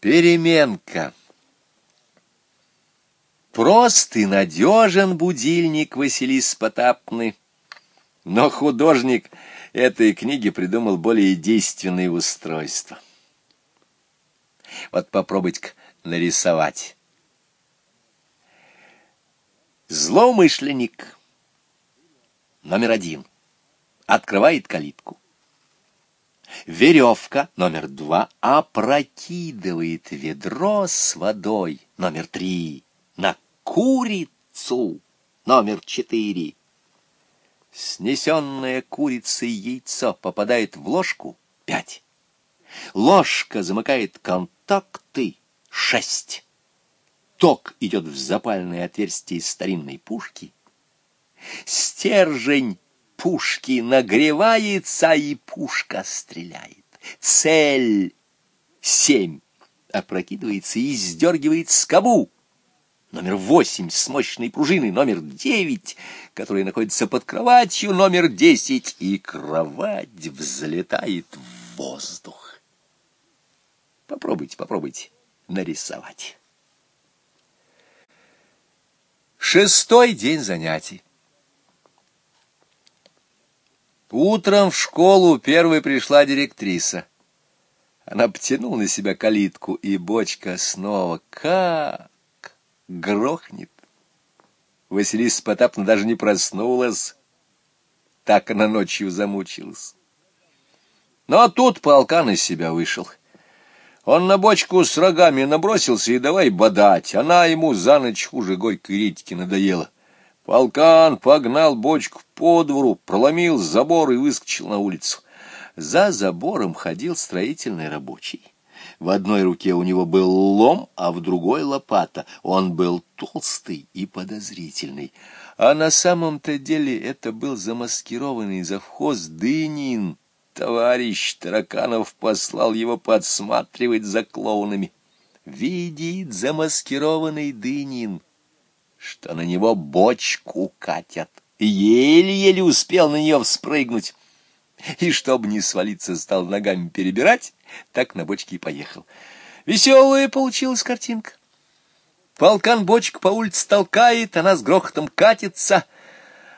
Переменка. Прост и надежен будильник Василис Потапны, но художник этой книги придумал более действенные устройства. Вот попробуйте нарисовать. Злоумышленник номер один открывает калитку. Веревка номер два опрокидывает ведро с водой номер три на курицу номер четыре. Снесенная курицей яйцо попадает в ложку пять. Ложка замыкает контакты шесть. Ток идет в запальное отверстие старинной пушки. Стержень пушки нагревается, и пушка стреляет. Цель семь опрокидывается и сдергивает скобу. Номер восемь с мощной пружиной, номер девять, которая находится под кроватью, номер десять, и кровать взлетает в воздух. Попробуйте, попробуйте нарисовать. Шестой день занятий. Утром в школу первой пришла директриса. Она потянула на себя калитку, и бочка снова как грохнет. Василиса Потапна даже не проснулась, так она ночью замучилась. Но тут полка на себя вышел. Он на бочку с рогами набросился и давай бодать. Она ему за ночь хуже горькой редьки надоела. Полкан погнал бочку по двору, проломил забор и выскочил на улицу. За забором ходил строительный рабочий. В одной руке у него был лом, а в другой — лопата. Он был толстый и подозрительный. А на самом-то деле это был замаскированный завхоз Дынин. Товарищ Тараканов послал его подсматривать за клоунами. Видит замаскированный Дынин — что на него бочку катят. Еле-еле успел на нее вспрыгнуть. И, чтобы не свалиться, стал ногами перебирать, так на бочке и поехал. Веселая получилась картинка. Полкан бочку по улице толкает, она с грохотом катится,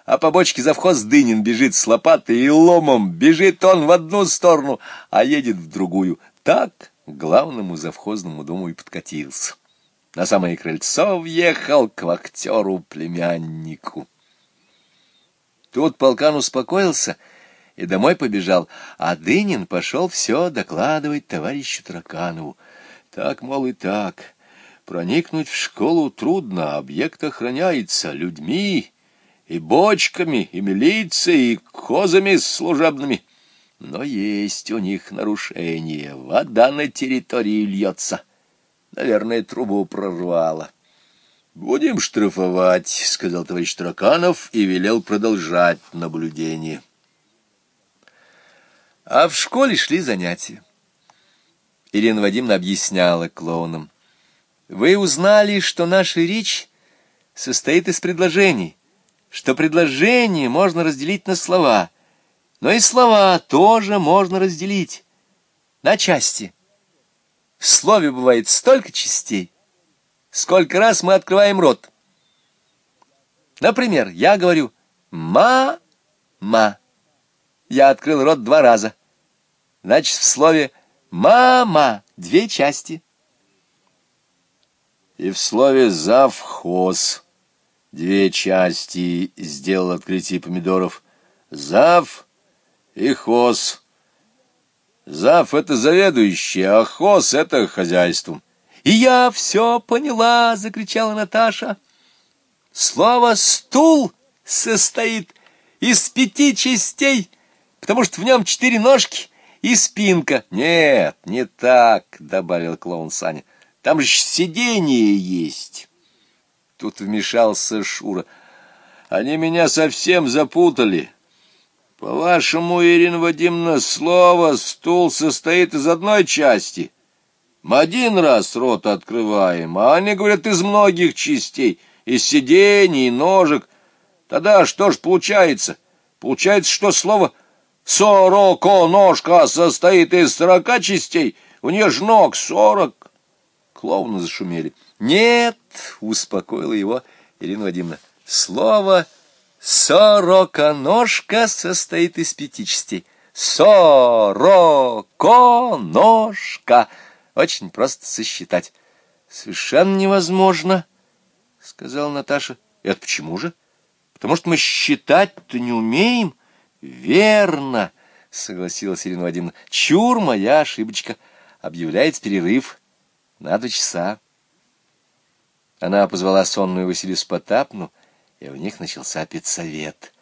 а по бочке завхоз Дынин бежит с лопатой и ломом. Бежит он в одну сторону, а едет в другую. Так главному завхозному дому и подкатился на самое крыльцо въехал к актеру-племяннику. Тут полкан успокоился и домой побежал, а Дынин пошел все докладывать товарищу Тараканову. Так, мол, и так. Проникнуть в школу трудно, объект охраняется людьми и бочками, и милицией, и козами служебными. Но есть у них нарушение, вода на территории льется. Наверное, трубу прорвало. «Будем штрафовать», — сказал товарищ Тараканов и велел продолжать наблюдение. А в школе шли занятия. Ирина Вадимовна объясняла клоунам. «Вы узнали, что наша речь состоит из предложений, что предложения можно разделить на слова, но и слова тоже можно разделить на части». В слове бывает столько частей, сколько раз мы открываем рот. Например, я говорю «ма-ма». Я открыл рот два раза. Значит, в слове «мама» две части. И в слове «завхоз» две части сделал открытие помидоров. «Зав» и «хоз». Зав — это заведующий, а хоз — это хозяйством. «И я все поняла!» — закричала Наташа. «Слово «стул» состоит из пяти частей, потому что в нем четыре ножки и спинка». «Нет, не так», — добавил клоун Саня. «Там же сиденье есть». Тут вмешался Шура. «Они меня совсем запутали». По-вашему, Ирина Вадимовна, слово «стул» состоит из одной части. Мы один раз рот открываем, а они говорят из многих частей, из сидений, ножек. Тогда что ж получается? Получается, что слово «сороко» ножка состоит из сорока частей, у нее ж ног сорок. Клоуны зашумели. «Нет!» — успокоила его Ирина Вадимовна. «Слово «сороконожка» состоит из пяти частей. «Сороконожка». Очень просто сосчитать. «Совершенно невозможно», — сказала Наташа. «Это почему же? Потому что мы считать-то не умеем». «Верно», — согласилась Ирина Вадимовна. «Чур, моя ошибочка. Объявляется перерыв на два часа». Она позвала сонную Василису Потапну, и у них начался педсовет.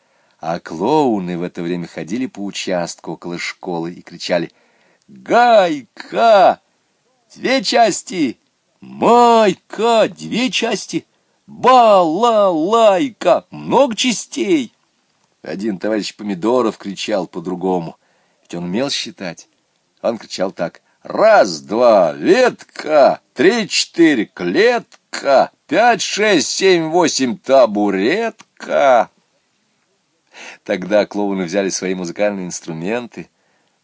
А клоуны в это время ходили по участку около школы и кричали «Гайка! Две части! Майка! Две части! Балалайка! Много частей!» Один товарищ Помидоров кричал по-другому, ведь он умел считать. Он кричал так «Раз, два, ветка! Три, четыре, клетка! Пять, шесть, семь, восемь, табуретка!» Тогда клоуны взяли свои музыкальные инструменты,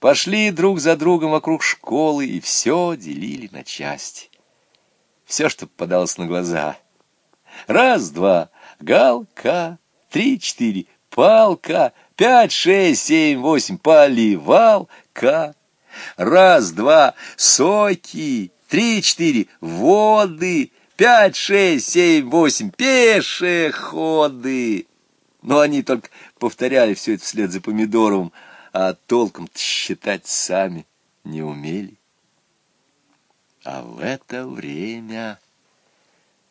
пошли друг за другом вокруг школы и все делили на части. Все, что попадалось на глаза. Раз, два, галка, три, четыре, палка, пять, шесть, семь, восемь, поливалка. Раз, два, соки, три, четыре, воды, пять, шесть, семь, восемь, пешеходы. Но они только повторяли все это вслед за Помидоровым, а толком считать сами не умели. А в это время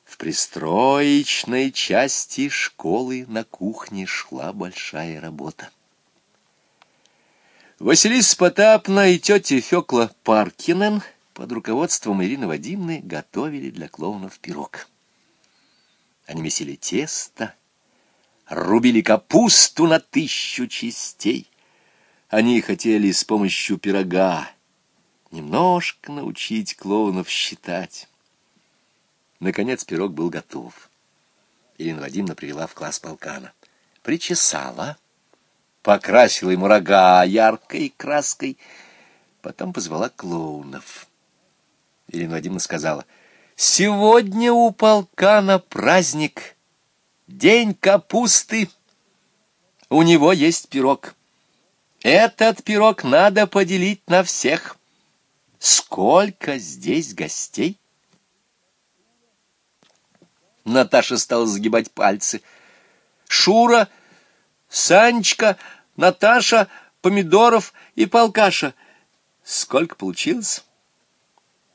в пристроечной части школы на кухне шла большая работа. Василиса Потапна и тетя Фекла Паркинен под руководством Ирины Вадимны готовили для клоунов пирог. Они месили тесто, рубили капусту на тысячу частей. Они хотели с помощью пирога немножко научить клоунов считать. Наконец пирог был готов. Ирина Вадимовна привела в класс полкана. Причесала, покрасила ему рога яркой краской, потом позвала клоунов. Ирина Вадимовна сказала, «Сегодня у полкана праздник, день капусты. У него есть пирог. Этот пирог надо поделить на всех. Сколько здесь гостей?» Наташа стала загибать пальцы. «Шура, Санечка, Наташа, Помидоров и Полкаша. Сколько получилось?»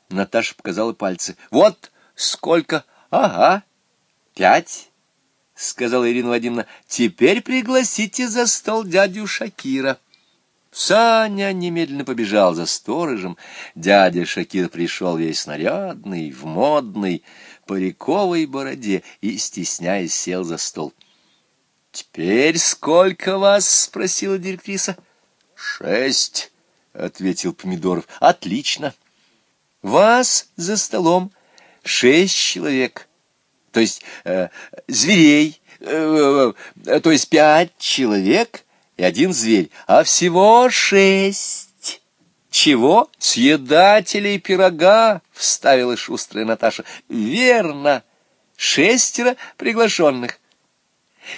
Наташа показала пальцы. «Вот сколько! Ага, пять!» — сказала Ирина Вадимовна. «Теперь пригласите за стол дядю Шакира». Саня немедленно побежал за сторожем. Дядя Шакир пришел весь снарядный, в модной, париковой бороде и, стесняясь, сел за стол. — Теперь сколько вас? — спросила директриса. — Шесть, — ответил Помидоров. — Отлично. Вас за столом шесть человек, то есть э, зверей, э, э, то есть пять человек и один зверь, а всего шесть. «Чего? Съедателей пирога!» — вставила шустрая Наташа. «Верно! Шестеро приглашенных.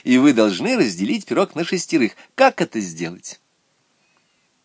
И вы должны разделить пирог на шестерых. Как это сделать?»